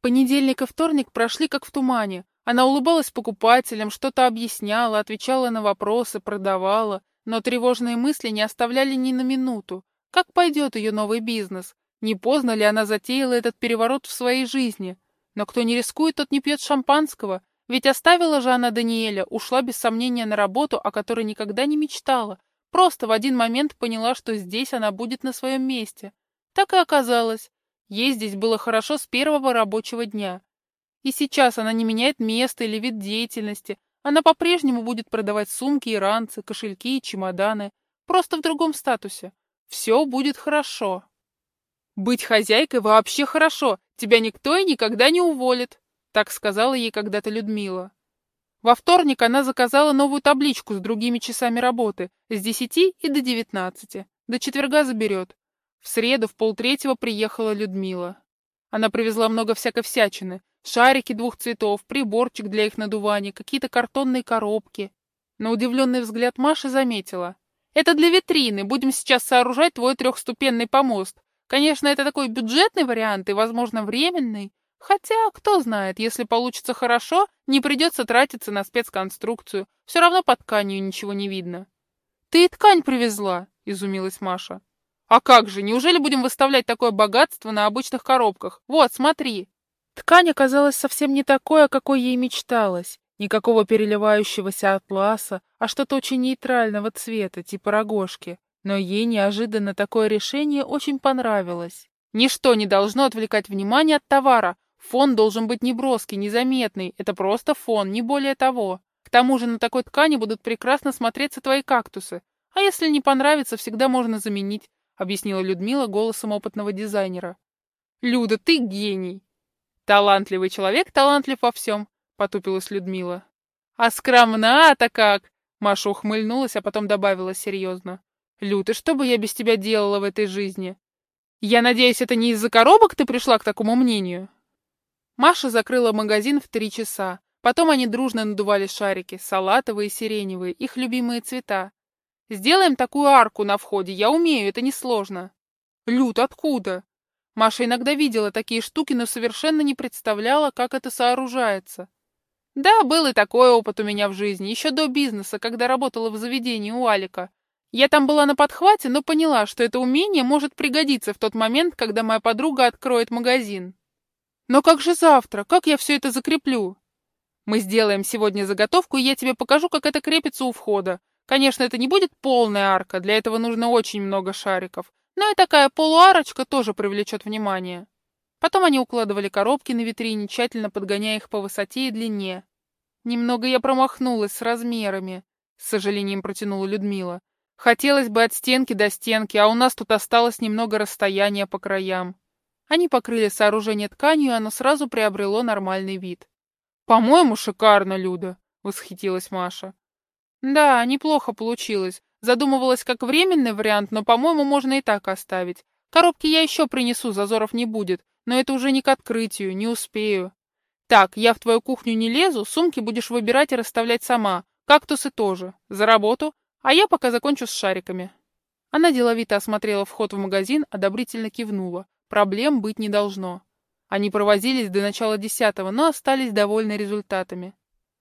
S1: Понедельник и вторник прошли как в тумане. Она улыбалась покупателям, что-то объясняла, отвечала на вопросы, продавала, но тревожные мысли не оставляли ни на минуту. Как пойдет ее новый бизнес? Не поздно ли она затеяла этот переворот в своей жизни? Но кто не рискует, тот не пьет шампанского, ведь оставила же она Даниэля, ушла без сомнения на работу, о которой никогда не мечтала. Просто в один момент поняла, что здесь она будет на своем месте. Так и оказалось. Ей здесь было хорошо с первого рабочего дня. И сейчас она не меняет место или вид деятельности. Она по-прежнему будет продавать сумки и ранцы, кошельки и чемоданы. Просто в другом статусе. Все будет хорошо. Быть хозяйкой вообще хорошо. Тебя никто и никогда не уволит. Так сказала ей когда-то Людмила. Во вторник она заказала новую табличку с другими часами работы, с 10 и до 19. До четверга заберет. В среду в полтретьего приехала Людмила. Она привезла много всякой всячины. Шарики двух цветов, приборчик для их надувания, какие-то картонные коробки. На удивленный взгляд Маши заметила. «Это для витрины. Будем сейчас сооружать твой трехступенный помост. Конечно, это такой бюджетный вариант и, возможно, временный, Хотя, кто знает, если получится хорошо, не придется тратиться на спецконструкцию. Все равно под тканью ничего не видно. «Ты и ткань привезла», — изумилась Маша. «А как же, неужели будем выставлять такое богатство на обычных коробках? Вот, смотри». Ткань оказалась совсем не такой, о какой ей мечталось. Никакого переливающегося атласа, а что-то очень нейтрального цвета, типа рогожки. Но ей неожиданно такое решение очень понравилось. Ничто не должно отвлекать внимание от товара, Фон должен быть неброский, незаметный. Это просто фон, не более того. К тому же на такой ткани будут прекрасно смотреться твои кактусы. А если не понравится, всегда можно заменить, объяснила Людмила голосом опытного дизайнера. Люда, ты гений. Талантливый человек талантлив во всем, потупилась Людмила. А скромна-то как! Маша ухмыльнулась, а потом добавила серьезно. Люда, что бы я без тебя делала в этой жизни? Я надеюсь, это не из-за коробок ты пришла к такому мнению? Маша закрыла магазин в три часа. Потом они дружно надували шарики, салатовые и сиреневые, их любимые цвета. «Сделаем такую арку на входе, я умею, это несложно». «Люд, откуда?» Маша иногда видела такие штуки, но совершенно не представляла, как это сооружается. Да, был и такой опыт у меня в жизни, еще до бизнеса, когда работала в заведении у Алика. Я там была на подхвате, но поняла, что это умение может пригодиться в тот момент, когда моя подруга откроет магазин. Но как же завтра? Как я все это закреплю? Мы сделаем сегодня заготовку, и я тебе покажу, как это крепится у входа. Конечно, это не будет полная арка, для этого нужно очень много шариков. Но и такая полуарочка тоже привлечет внимание. Потом они укладывали коробки на витрине, тщательно подгоняя их по высоте и длине. Немного я промахнулась с размерами, с сожалением протянула Людмила. Хотелось бы от стенки до стенки, а у нас тут осталось немного расстояния по краям. Они покрыли сооружение тканью, и оно сразу приобрело нормальный вид. «По-моему, шикарно, Люда!» — восхитилась Маша. «Да, неплохо получилось. Задумывалась как временный вариант, но, по-моему, можно и так оставить. Коробки я еще принесу, зазоров не будет, но это уже не к открытию, не успею. Так, я в твою кухню не лезу, сумки будешь выбирать и расставлять сама, кактусы тоже. За работу, а я пока закончу с шариками». Она деловито осмотрела вход в магазин, одобрительно кивнула. Проблем быть не должно. Они провозились до начала десятого, но остались довольны результатами.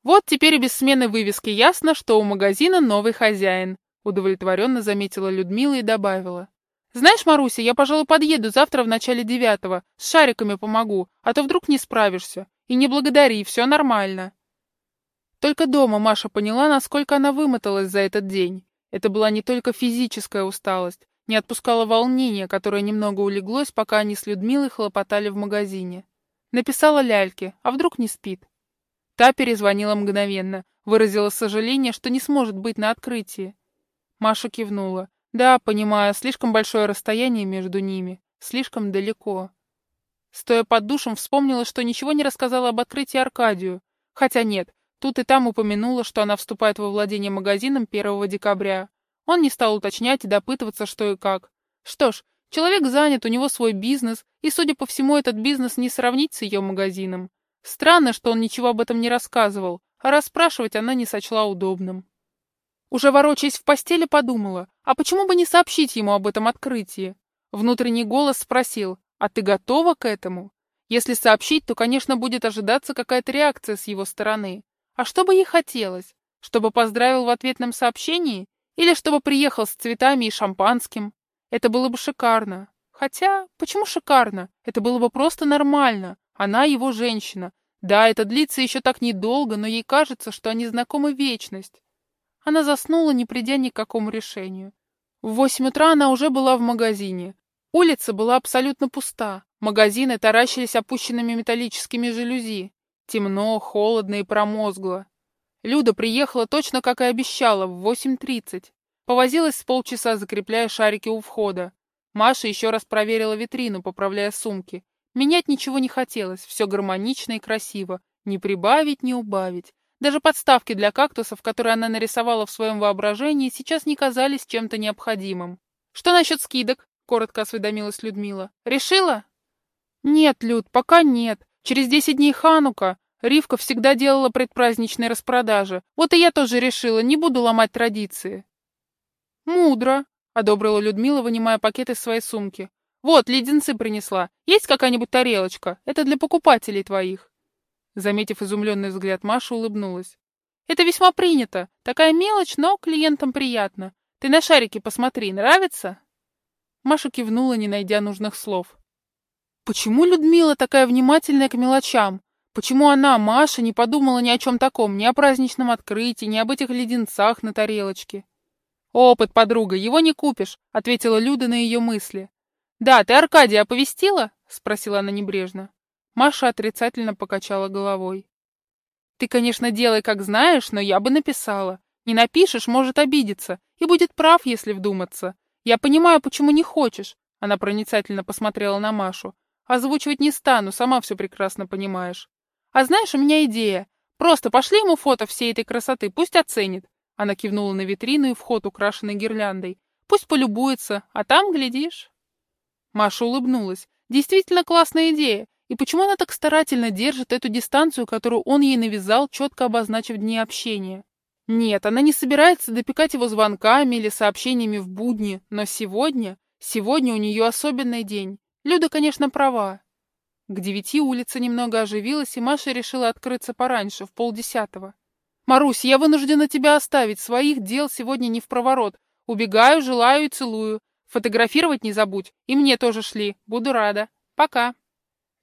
S1: Вот теперь без смены вывески ясно, что у магазина новый хозяин, удовлетворенно заметила Людмила и добавила. Знаешь, Маруся, я, пожалуй, подъеду завтра в начале девятого, с шариками помогу, а то вдруг не справишься. И не благодари, все нормально. Только дома Маша поняла, насколько она вымоталась за этот день. Это была не только физическая усталость, не отпускало волнение, которое немного улеглось, пока они с Людмилой хлопотали в магазине. Написала Ляльке, а вдруг не спит. Та перезвонила мгновенно, выразила сожаление, что не сможет быть на открытии. Маша кивнула. Да, понимаю, слишком большое расстояние между ними, слишком далеко. Стоя под душем, вспомнила, что ничего не рассказала об открытии Аркадию. Хотя нет, тут и там упомянула, что она вступает во владение магазином 1 декабря. Он не стал уточнять и допытываться, что и как. Что ж, человек занят, у него свой бизнес, и, судя по всему, этот бизнес не сравнить с ее магазином. Странно, что он ничего об этом не рассказывал, а расспрашивать она не сочла удобным. Уже ворочаясь в постели, подумала, а почему бы не сообщить ему об этом открытии? Внутренний голос спросил, а ты готова к этому? Если сообщить, то, конечно, будет ожидаться какая-то реакция с его стороны. А что бы ей хотелось? Чтобы поздравил в ответном сообщении? Или чтобы приехал с цветами и шампанским. Это было бы шикарно. Хотя, почему шикарно? Это было бы просто нормально. Она его женщина. Да, это длится еще так недолго, но ей кажется, что они знакомы вечность. Она заснула, не придя ни к какому решению. В восемь утра она уже была в магазине. Улица была абсолютно пуста. Магазины таращились опущенными металлическими жалюзи. Темно, холодно и промозгло. Люда приехала точно как и обещала, в 8.30. Повозилась с полчаса, закрепляя шарики у входа. Маша еще раз проверила витрину, поправляя сумки. Менять ничего не хотелось, все гармонично и красиво. Не прибавить, не убавить. Даже подставки для кактусов, которые она нарисовала в своем воображении, сейчас не казались чем-то необходимым. «Что насчет скидок?» — коротко осведомилась Людмила. «Решила?» «Нет, Люд, пока нет. Через десять дней Ханука. Ривка всегда делала предпраздничные распродажи. Вот и я тоже решила, не буду ломать традиции. Мудро, одобрила Людмила, вынимая пакет из своей сумки. Вот, леденцы принесла. Есть какая-нибудь тарелочка? Это для покупателей твоих. Заметив изумленный взгляд, Маша улыбнулась. Это весьма принято. Такая мелочь, но клиентам приятно. Ты на шарики посмотри, нравится? Маша кивнула, не найдя нужных слов. Почему Людмила такая внимательная к мелочам? Почему она, Маша, не подумала ни о чем таком, ни о праздничном открытии, ни об этих леденцах на тарелочке? «Опыт, подруга, его не купишь», — ответила Люда на ее мысли. «Да, ты Аркадия оповестила?» — спросила она небрежно. Маша отрицательно покачала головой. «Ты, конечно, делай, как знаешь, но я бы написала. Не напишешь, может обидеться, и будет прав, если вдуматься. Я понимаю, почему не хочешь», — она проницательно посмотрела на Машу. «Озвучивать не стану, сама все прекрасно понимаешь. А знаешь, у меня идея. Просто пошли ему фото всей этой красоты, пусть оценит. Она кивнула на витрину и вход, украшенный гирляндой. Пусть полюбуется, а там, глядишь. Маша улыбнулась. Действительно классная идея. И почему она так старательно держит эту дистанцию, которую он ей навязал, четко обозначив дни общения? Нет, она не собирается допекать его звонками или сообщениями в будни, но сегодня, сегодня у нее особенный день. Люда, конечно, права. К девяти улица немного оживилась, и Маша решила открыться пораньше, в полдесятого. «Марусь, я вынуждена тебя оставить, своих дел сегодня не в проворот. Убегаю, желаю и целую. Фотографировать не забудь, и мне тоже шли, буду рада. Пока».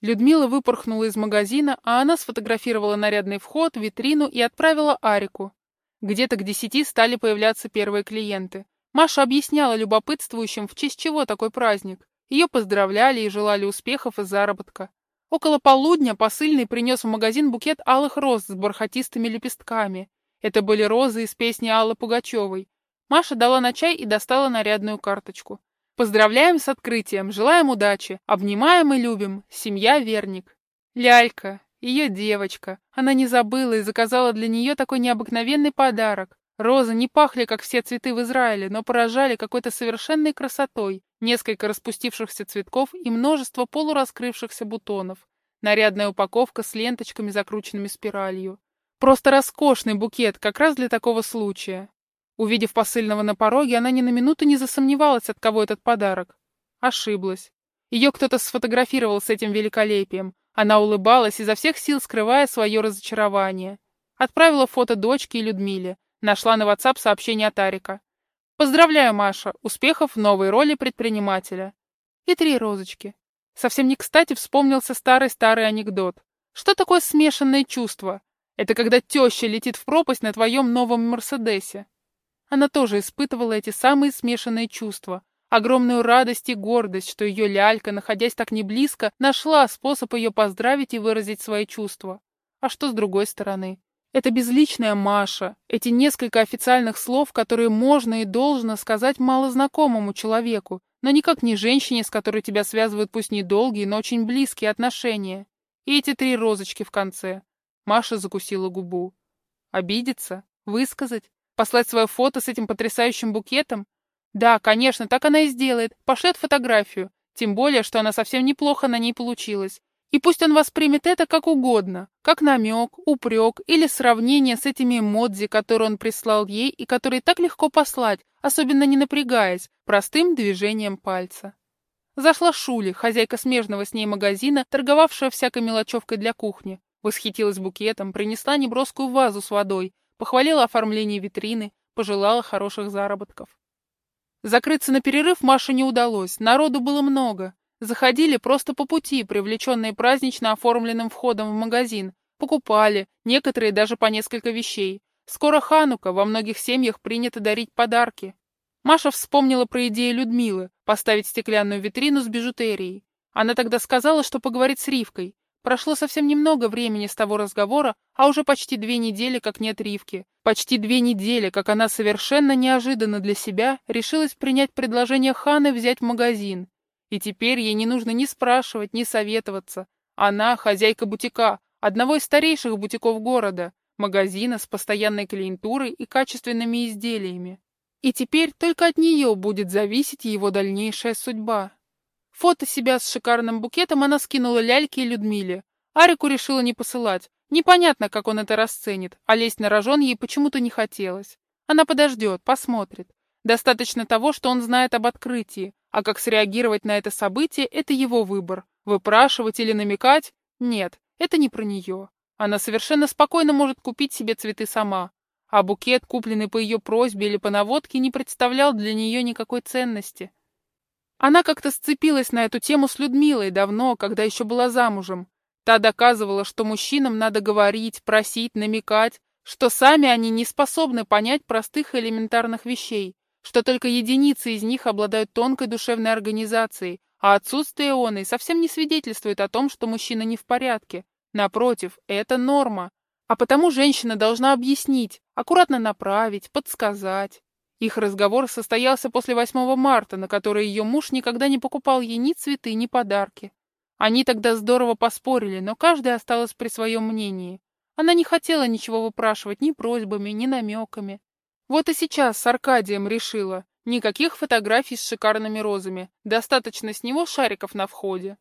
S1: Людмила выпорхнула из магазина, а она сфотографировала нарядный вход, витрину и отправила Арику. Где-то к десяти стали появляться первые клиенты. Маша объясняла любопытствующим, в честь чего такой праздник. Ее поздравляли и желали успехов и заработка. Около полудня посыльный принес в магазин букет алых роз с бархатистыми лепестками. Это были розы из песни Аллы Пугачевой. Маша дала на чай и достала нарядную карточку. Поздравляем с открытием, желаем удачи, обнимаем и любим, семья Верник. Лялька, ее девочка. Она не забыла и заказала для нее такой необыкновенный подарок. Розы не пахли, как все цветы в Израиле, но поражали какой-то совершенной красотой, несколько распустившихся цветков и множество полураскрывшихся бутонов. Нарядная упаковка с ленточками, закрученными спиралью. Просто роскошный букет, как раз для такого случая. Увидев посыльного на пороге, она ни на минуту не засомневалась, от кого этот подарок. Ошиблась. Ее кто-то сфотографировал с этим великолепием. Она улыбалась, изо всех сил скрывая свое разочарование. Отправила фото дочке и Людмиле. Нашла на WhatsApp сообщение от Арика. «Поздравляю, Маша! Успехов в новой роли предпринимателя!» И три розочки. Совсем не кстати вспомнился старый-старый анекдот. Что такое смешанное чувство? Это когда теща летит в пропасть на твоем новом Мерседесе. Она тоже испытывала эти самые смешанные чувства. Огромную радость и гордость, что ее лялька, находясь так не близко, нашла способ ее поздравить и выразить свои чувства. А что с другой стороны? Это безличная Маша, эти несколько официальных слов, которые можно и должно сказать малознакомому человеку, но никак не женщине, с которой тебя связывают пусть недолгие, но очень близкие отношения. И эти три розочки в конце. Маша закусила губу. Обидеться? Высказать? Послать свое фото с этим потрясающим букетом? Да, конечно, так она и сделает. Пошлет фотографию. Тем более, что она совсем неплохо на ней получилась. И пусть он воспримет это как угодно, как намек, упрек или сравнение с этими эмодзи, которые он прислал ей и которые так легко послать, особенно не напрягаясь, простым движением пальца. Зашла Шули, хозяйка смежного с ней магазина, торговавшая всякой мелочевкой для кухни. Восхитилась букетом, принесла неброскую вазу с водой, похвалила оформление витрины, пожелала хороших заработков. Закрыться на перерыв Маше не удалось, народу было много. Заходили просто по пути, привлеченные празднично оформленным входом в магазин. Покупали, некоторые даже по несколько вещей. Скоро Ханука, во многих семьях принято дарить подарки. Маша вспомнила про идею Людмилы поставить стеклянную витрину с бижутерией. Она тогда сказала, что поговорит с Ривкой. Прошло совсем немного времени с того разговора, а уже почти две недели, как нет Ривки. Почти две недели, как она совершенно неожиданно для себя решилась принять предложение Ханы взять магазин. И теперь ей не нужно ни спрашивать, ни советоваться. Она хозяйка бутика, одного из старейших бутиков города, магазина с постоянной клиентурой и качественными изделиями. И теперь только от нее будет зависеть его дальнейшая судьба. Фото себя с шикарным букетом она скинула Ляльке и Людмиле. Арику решила не посылать. Непонятно, как он это расценит, а лезть на рожон ей почему-то не хотелось. Она подождет, посмотрит. Достаточно того, что он знает об открытии, а как среагировать на это событие – это его выбор. Выпрашивать или намекать – нет, это не про нее. Она совершенно спокойно может купить себе цветы сама. А букет, купленный по ее просьбе или по наводке, не представлял для нее никакой ценности. Она как-то сцепилась на эту тему с Людмилой давно, когда еще была замужем. Та доказывала, что мужчинам надо говорить, просить, намекать, что сами они не способны понять простых элементарных вещей, что только единицы из них обладают тонкой душевной организацией, а отсутствие оной совсем не свидетельствует о том, что мужчина не в порядке. Напротив, это норма. А потому женщина должна объяснить, аккуратно направить, подсказать. Их разговор состоялся после 8 марта, на который ее муж никогда не покупал ей ни цветы, ни подарки. Они тогда здорово поспорили, но каждая осталась при своем мнении. Она не хотела ничего выпрашивать ни просьбами, ни намеками. Вот и сейчас с Аркадием решила. Никаких фотографий с шикарными розами. Достаточно с него шариков на входе.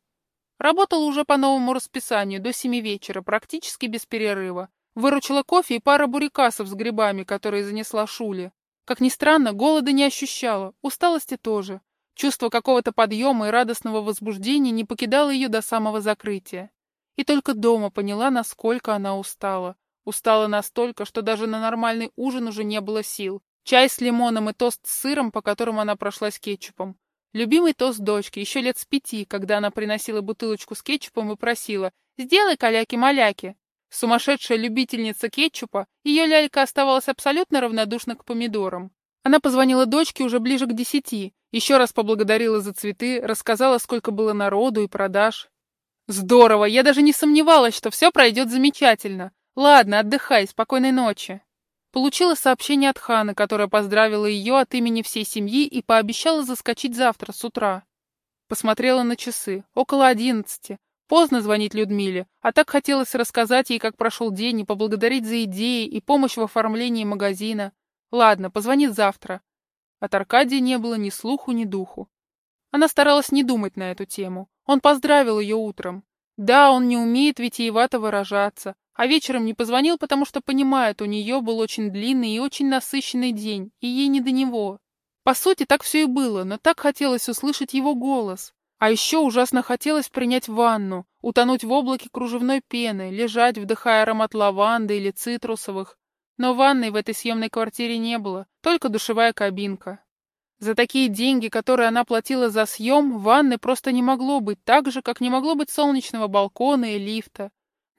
S1: Работала уже по новому расписанию до семи вечера, практически без перерыва. Выручила кофе и пара бурикасов с грибами, которые занесла Шуле. Как ни странно, голода не ощущала, усталости тоже. Чувство какого-то подъема и радостного возбуждения не покидало ее до самого закрытия. И только дома поняла, насколько она устала. Устала настолько, что даже на нормальный ужин уже не было сил. Чай с лимоном и тост с сыром, по которым она прошлась кетчупом. Любимый тост дочки, еще лет с пяти, когда она приносила бутылочку с кетчупом и просила «Сделай каляки-маляки». Сумасшедшая любительница кетчупа, ее лялька оставалась абсолютно равнодушна к помидорам. Она позвонила дочке уже ближе к десяти, еще раз поблагодарила за цветы, рассказала, сколько было народу и продаж. «Здорово! Я даже не сомневалась, что все пройдет замечательно. Ладно, отдыхай, спокойной ночи. Получила сообщение от Ханы, которая поздравила ее от имени всей семьи и пообещала заскочить завтра с утра. Посмотрела на часы. Около одиннадцати. Поздно звонить Людмиле, а так хотелось рассказать ей, как прошел день, и поблагодарить за идеи и помощь в оформлении магазина. Ладно, позвонит завтра. От Аркадия не было ни слуху, ни духу. Она старалась не думать на эту тему. Он поздравил ее утром. Да, он не умеет витиевато выражаться, а вечером не позвонил, потому что понимает, у нее был очень длинный и очень насыщенный день, и ей не до него. По сути, так все и было, но так хотелось услышать его голос. А еще ужасно хотелось принять ванну, утонуть в облаке кружевной пены, лежать, вдыхая аромат лаванды или цитрусовых. Но ванной в этой съемной квартире не было, только душевая кабинка. За такие деньги, которые она платила за съем, ванны просто не могло быть, так же, как не могло быть солнечного балкона и лифта.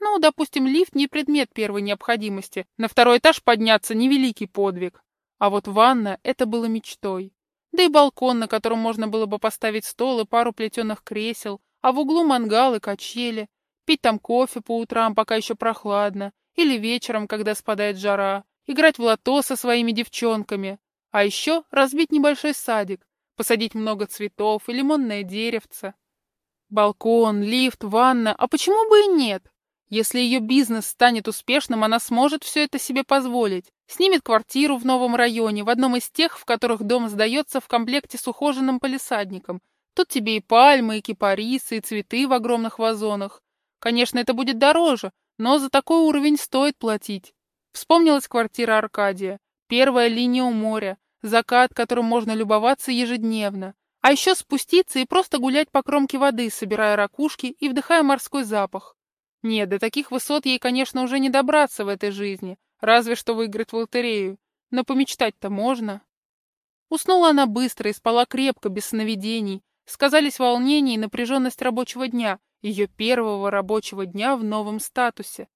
S1: Ну, допустим, лифт не предмет первой необходимости, на второй этаж подняться невеликий подвиг. А вот ванна — это было мечтой. Да и балкон, на котором можно было бы поставить стол и пару плетеных кресел, а в углу мангал и качели, пить там кофе по утрам, пока еще прохладно, или вечером, когда спадает жара, играть в лото со своими девчонками, а еще разбить небольшой садик, посадить много цветов и лимонное деревце. Балкон, лифт, ванна, а почему бы и нет? Если ее бизнес станет успешным, она сможет все это себе позволить. Снимет квартиру в новом районе, в одном из тех, в которых дом сдается в комплекте с ухоженным полисадником. Тут тебе и пальмы, и кипарисы, и цветы в огромных вазонах. Конечно, это будет дороже, но за такой уровень стоит платить. Вспомнилась квартира Аркадия. Первая линия у моря, закат, которым можно любоваться ежедневно. А еще спуститься и просто гулять по кромке воды, собирая ракушки и вдыхая морской запах. Нет, до таких высот ей, конечно, уже не добраться в этой жизни, разве что выиграть в лотерею. Но помечтать-то можно. Уснула она быстро и спала крепко, без сновидений. Сказались волнение и напряженность рабочего дня, ее первого рабочего дня в новом статусе.